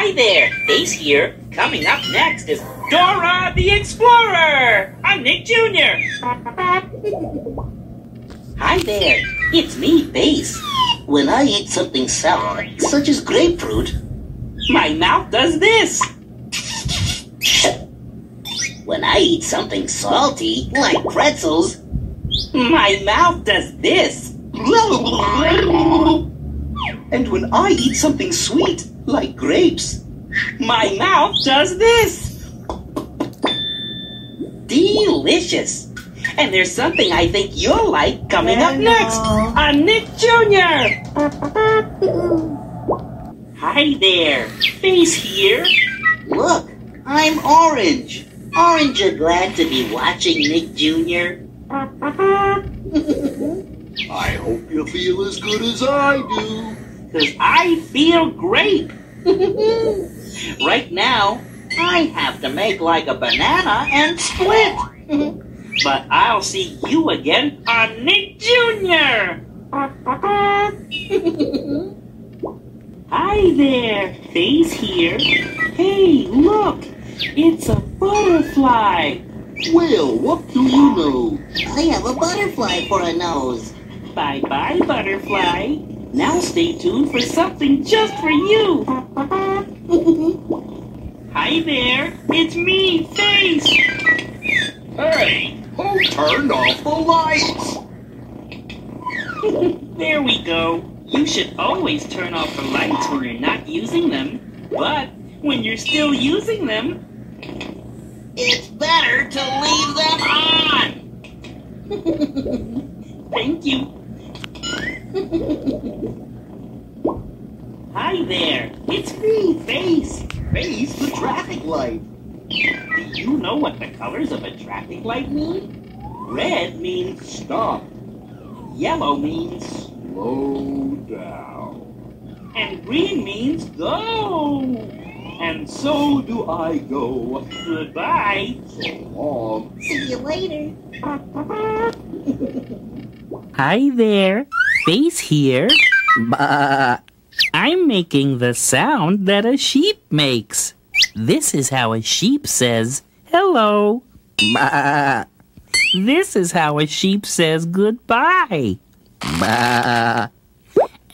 Hi there, Face here. Coming up next is Dora the Explorer. I'm Nick Jr. Hi there, it's me, Face. When I eat something sour, such as grapefruit, My mouth does this. when I eat something salty, like pretzels, My mouth does this. and when I eat something sweet, like grapes, My mouth does this. Delicious. And there's something I think you'll like coming up next on Nick Jr. Hi there, Face here. look, I'm orange. Orange are glad to be watching Nick Jr. I hope you feel as good as I do. Cause I feel great. Right now, I have to make like a banana and split. But I'll see you again on Nick Jr. Hi there, Face here. Hey, look, it's a butterfly. Well, what do you know? I have a butterfly for a nose. Bye bye, butterfly. Now stay tuned for something just for you. Hi there, it's me, Face. Hey, who turned off the lights? There we go. You should always turn off the lights when you're not using them. But when you're still using them, It's better to leave them on. thank you. Hi there, it's me, Face. Face the traffic light. Do you know what the colors of a traffic light mean? Red means stop. Yellow means Slow down. and green means go. And so do I go. Goodbye. So long. See you later. Hi there, Face here. Bah. I'm making the sound that a sheep makes. This is how a sheep says hello. Bah. This is how a sheep says goodbye. Bah.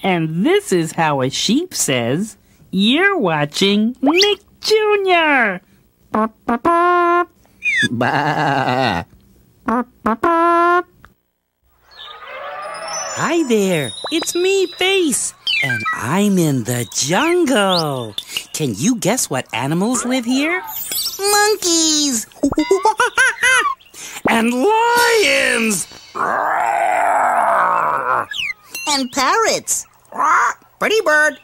And this is how a sheep says, You're watching Nick Jr. Bah. Hi there, it's me, Face, and I'm in the jungle. Can you guess what animals live here? Monkeys. And lions! And parrots. Pretty bird.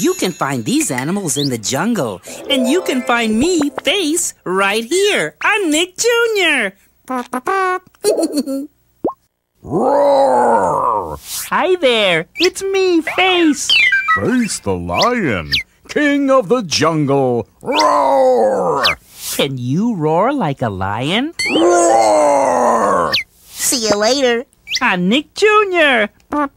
You can find these animals in the jungle, and you can find me, Face, right here. I'm Nick Jr. Roar! Hi there, it's me, Face. Face the lion, king of the jungle. Roar! Can you roar like a lion? Roar! See you later. I'm Nick Jr. Roar!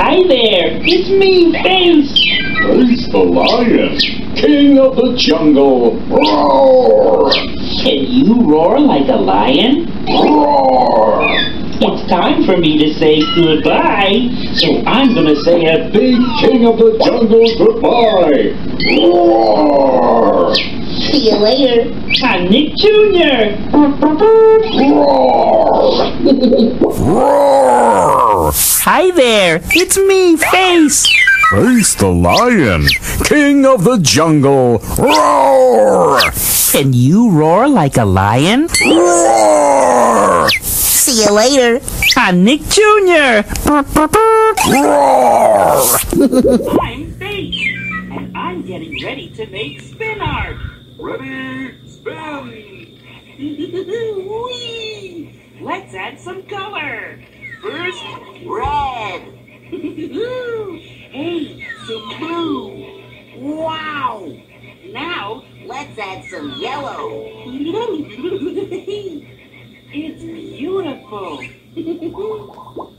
Hi there, it's me, Face. Face the lion, king of the jungle. Roar! Can you roar like a lion? Roar! It's time for me to say goodbye, so I'm gonna say a Big king of the jungle, goodbye. Roar! See you later. I'm Nick Jr. Roar! Roar! Hi there, it's me, Face. Face the lion, king of the jungle. Roar! Can you roar like a lion? Roar! See you later. I'm Nick Jr. Roar! I'm Face, and I'm getting ready to make spin art. Ready, spin! Whee! Let's add some color. First, Red. hey, some blue. Wow! Now, Let's add some yellow. it's beautiful.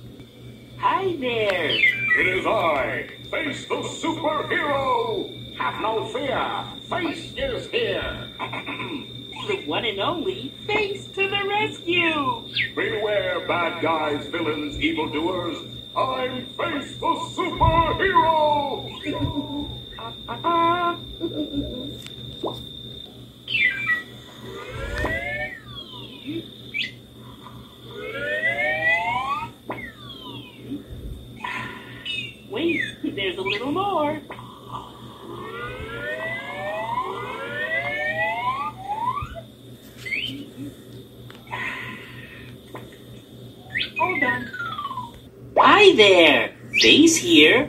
Hi there. It is I, Face the Superhero! Have no fear, Face is here! The one and only Face to the rescue. Beware, bad guys, villains, evildoers! I'm Face the Superhero! Wait, there's a little more. Hold on. Hi there, Face here.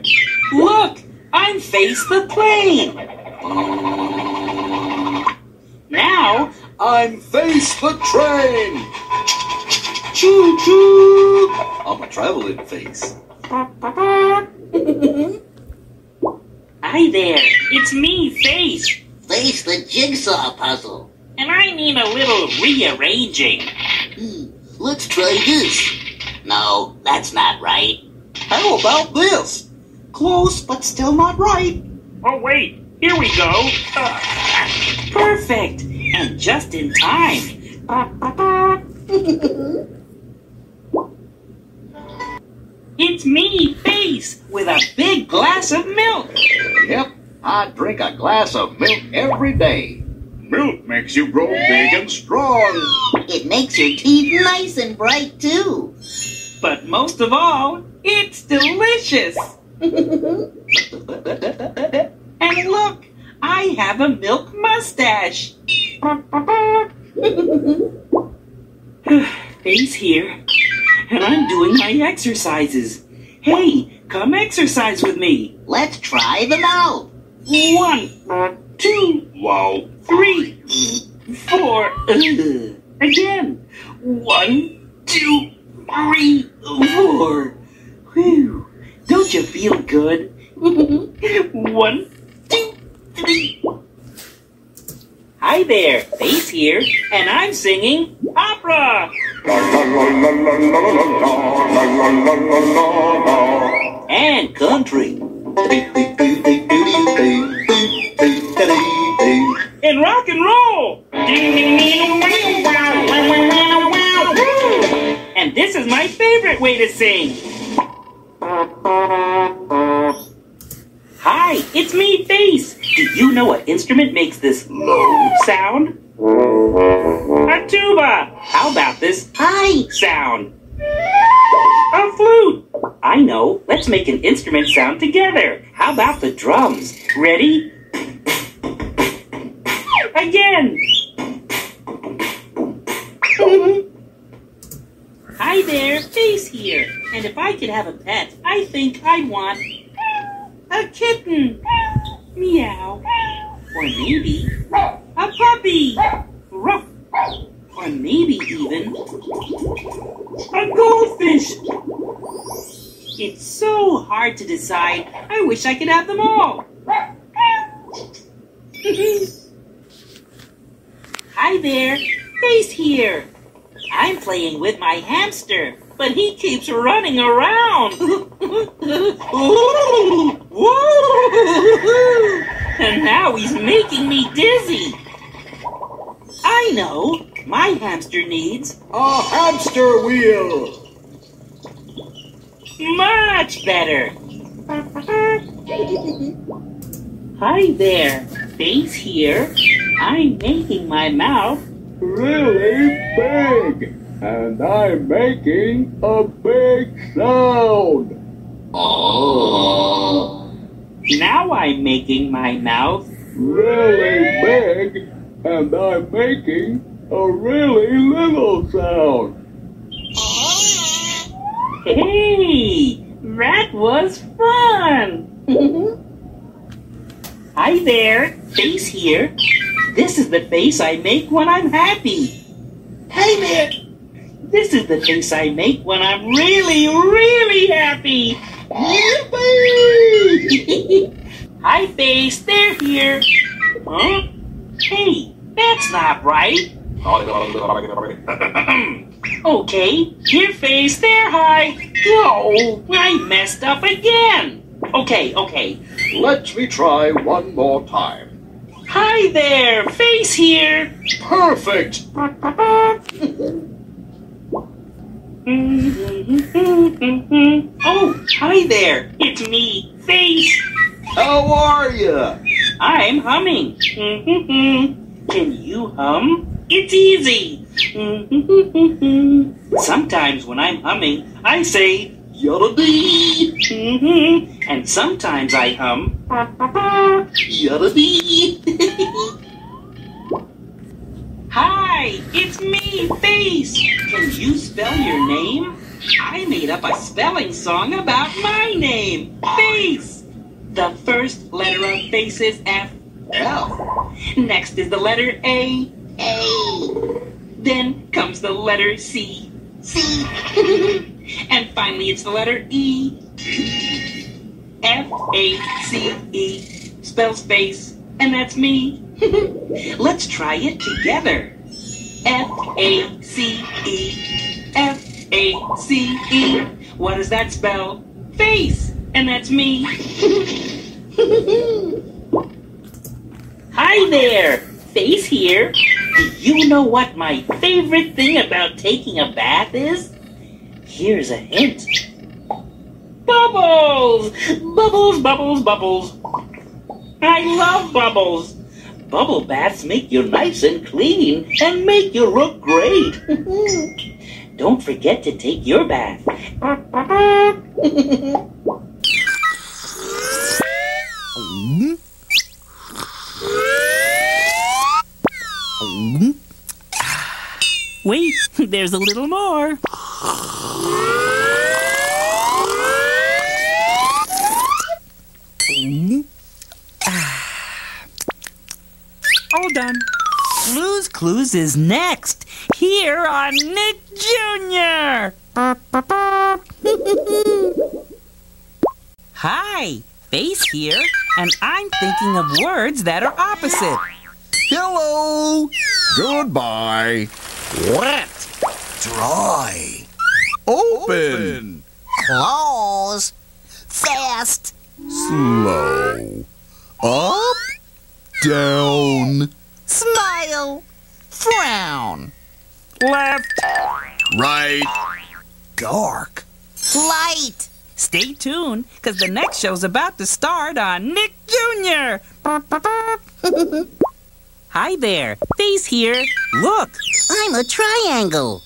Look, I'm Face the plane. Now I'm Face the Train! Choo choo! I'm a traveling face. Hi there, it's me, Face, Face the jigsaw puzzle. and I need a little rearranging. Hmm, let's try this. No, that's not right. How about this? Close, but still not right. Oh, wait, here we go. Perfect, and just in time. It's me, Face, with a big glass of milk. Yep, I drink a glass of milk every day. Milk makes you grow big and strong. It makes your teeth nice and bright, too. But most of all, it's delicious. And look, I have a milk mustache. Face here, and I'm doing my exercises. Hey, come exercise with me. Let's try them out. One, two, Wow. three, four. Again. One, two, three, four. Whew. Don't you feel good? One, two, three. Hi there, Bass here, and I'm singing opera. and country. and rock and roll. and this is my favorite way to sing. Instrument makes this low sound? A tuba. How about this high sound? A flute. I know. Let's make an instrument sound together. How about the drums? Ready? Again. Hi there, Face here. And if I could have a pet, I think I'd want a kitten. Meow. Or maybe a puppy. Or maybe even a goldfish. It's so hard to decide. I wish I could have them all. Hi there, Face here. I'm playing with my hamster, but he keeps running around. now he's making me dizzy. I know. My hamster needs A hamster wheel! much better. Hi there, Face here. I'm making my mouth Really big! And I'm making a big sound! Oh. Now I'm making my mouth. Really big! And I'm making a really little sound! Hey, that was fun. Hi there, Face here. This is the face I make when I'm happy. Hey there. This is the face I make when I'm really, really happy. Yippee! Hi, Face. They're here. Huh? Hey, that's not right. Okay, here face, there hi. Oh, I messed up again. Okay, okay. Let me try one more time. Hi there, face here. Perfect! oh, hi there. It's me, face. How are you? I'm humming. Can you hum? It's easy. Sometimes when I'm humming, I say Yada dee! and sometimes I hum Yada dee! Hi, it's me, Face. Can you spell your name? I made up a spelling song about my name, Face. The first letter of Face is F. F. Next is the letter A. A. Then comes the letter C. C. And finally, it's the letter E. F A C E spells face, and that's me. Let's try it together. F A C E. F A C E. What does that spell? Face, and that's me. Hi there, Face here. Do you know what my favorite thing about taking a bath is? Here's a hint. Bubbles! Bubbles, bubbles, bubbles. I love bubbles. Bubble baths make you nice and clean and make you look great. Don't forget to take your bath. Wait, there's a little more. All done. Blues Clues is next, here on Nick Jr. Hi, Face here, and I'm thinking of words that are opposite. Hello. Goodbye. Wet. Dry. Open. Close. Fast. Slow. Up. Down. Smile. Frown. Left. Right. Dark. Light. Stay tuned, because the next show's about to start on Nick Jr. Hi there, Face here. Look, I'm a triangle.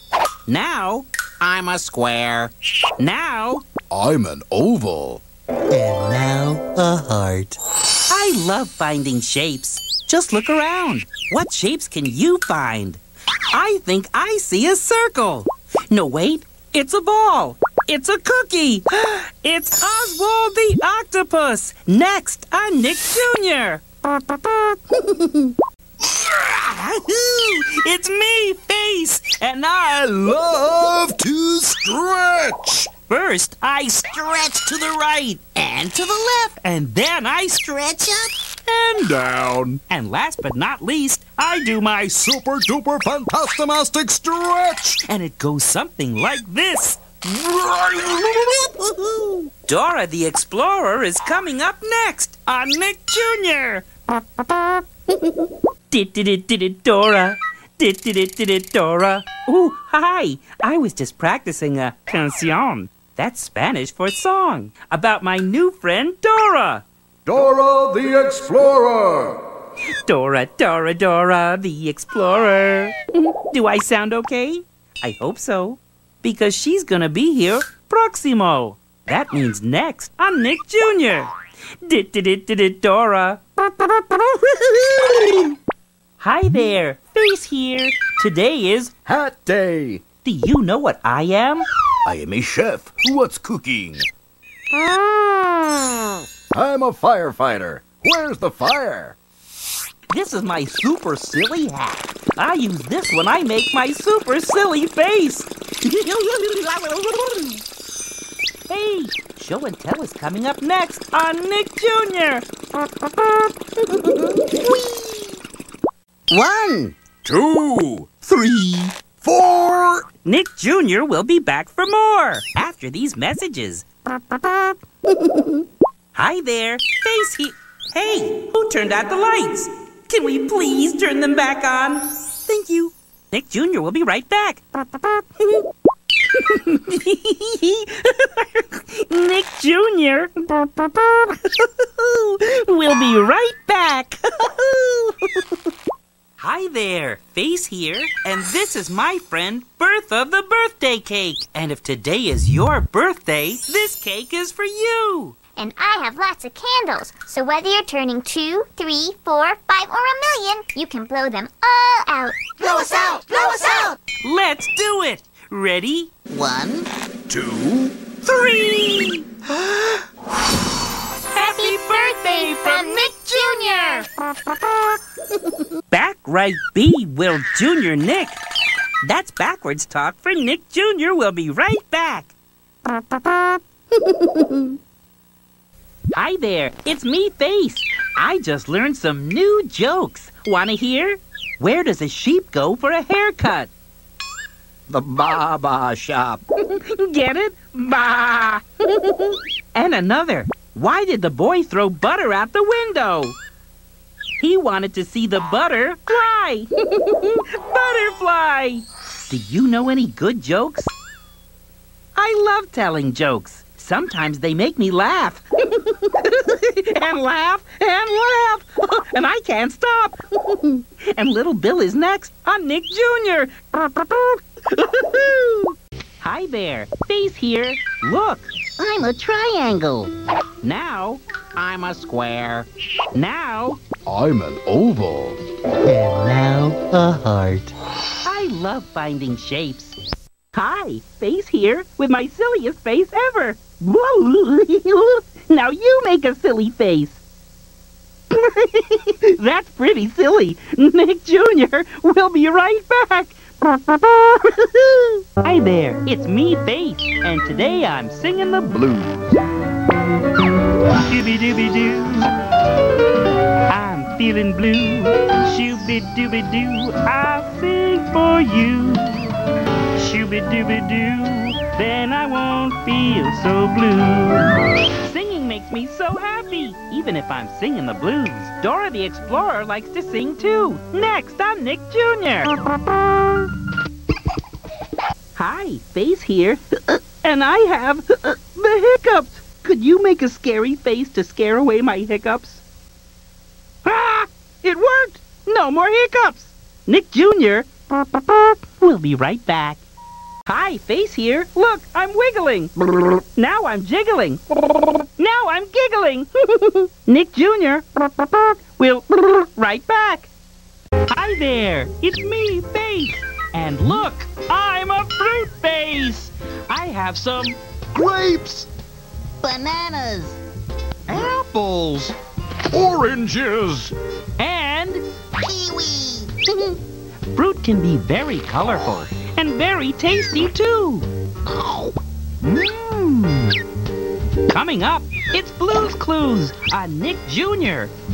now I'm a square. Now I'm an oval. And now a heart. I love finding shapes. Just look around. What shapes can you find? I think I see a circle. No, wait, it's a ball. It's a cookie. It's Oswald the octopus. Next on Nick Jr. it's me, Face, and I love to stretch. First, I stretch to the right and to the left, and then I stretch up And down. and last but not least, I do my super duper fantastimastic stretch. And it goes something like this. Dora the Explorer is coming up next on Nick Jr. Did did it did it Dora. Did did it did it Dora. Ooh, hi. I was just practicing a canción. That's Spanish for song about my new friend Dora. Dora the Explorer. Dora, Dora, Dora, the explorer. Do I sound okay? I hope so. Because she's gonna be here proximo. That means next on Nick Jr. Did did it did it Dora. Hi there, Face here. Today is Hat Day. Do you know what I am? I am a chef. What's cooking? Ah. I'm a firefighter. Where's the fire? This is my super silly hat. I use this when I make my super silly face. Hey, show and tell is coming up next on Nick Jr. One. Two, three, four, Nick Jr. will be back for more after these messages. Hi there, Face he. Hey, who turned out the lights? Can we please turn them back on? Thank you. Nick Jr. will be right back. Nick Jr. will be right back. Hi there, Face here, and this is my friend Bertha the birthday cake. And if today is your birthday, this cake is for you. And I have lots of candles, so whether you're turning two, three, four, five, or a million, you can blow them all out. Blow us out! Blow us out! Let's do it. Ready? One, two, three! Happy birthday from Nick Jr. Back right B, Will Jr. Nick. That's backwards talk for Nick Jr. We'll be right back. Hi there, it's me, Face. I just learned some new jokes. Wanna hear? Where does a sheep go for a haircut? the Baba shop. Get it? Bah! and another. Why did the boy throw butter out the window? He wanted to see the butter fly. Butterfly! Do you know any good jokes? I love telling jokes. Sometimes they make me laugh. and laugh and laugh. and I can't stop. and little Bill is next on Nick Jr. Hi there, Face here. Look, I'm a triangle. Now, I'm a square. Now, I'm an oval. And now a heart. I love finding shapes. Hi, Face here with my silliest face ever. now you make a silly face. That's pretty silly. Nick Jr. will be right back. Hi there, it's me, Face, and today I'm singing the blues. Dooby dooby doo. I'm feeling blue. Shooby dooby doo. I'll sing for you. Shooby dooby doo. Then I won't feel so blue. Singing makes me so happy, even if I'm singing the blues. Dora the Explorer likes to sing too. Next, I'm Nick Jr. Hi, Face here. and I have the hiccups. Could you make a scary face to scare away my hiccups? Ah! It worked! No more hiccups! Nick Jr. will be right back. Hi, Face here. Look, I'm wiggling. Now I'm jiggling. Now I'm giggling. Nick Jr. will right back. Hi there, it's me, Face. And look, I'm a fruit face. I have some Grapes! Bananas. Apples! Oranges. and Kiwi. fruit can be very colorful and very tasty too. Mmm. Coming up, it's Blues Clues on Nick Jr.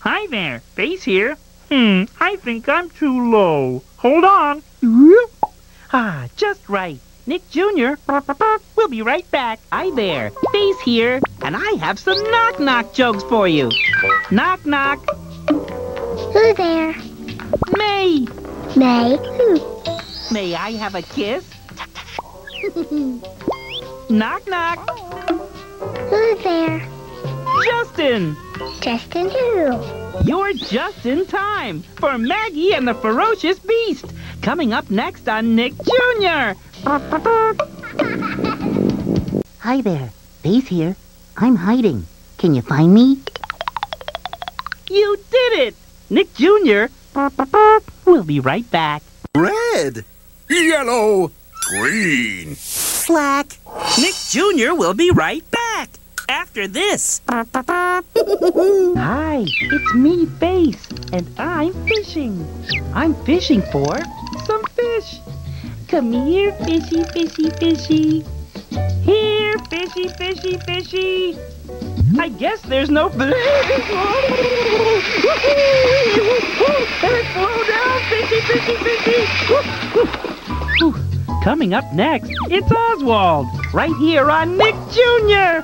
Hi there, Face here. Hmm, I think I'm too low. Hold on. Ah, just right. Nick Jr. We'll be right back. Hi there, Face here, and I have some knock knock jokes for you. Knock knock, Who there? May. May. Who? May I have a kiss? knock knock, Who's there? Justin. Justin who? You're just in time for Maggie and the Ferocious Beast. Coming up next on Nick Jr. Hi there. Face here. I'm hiding. Can you find me? You did it! Nick Jr. will be right back. Red! Yellow. Green. Slack. Nick Jr. will be right back after this. Hi, it's me, Face, and I'm fishing. I'm fishing for some fish. Come here, fishy, fishy, fishy. Here, fishy, fishy, fishy. I guess there's no. Slow. Coming up next, it's Oswald, right here on Nick Jr.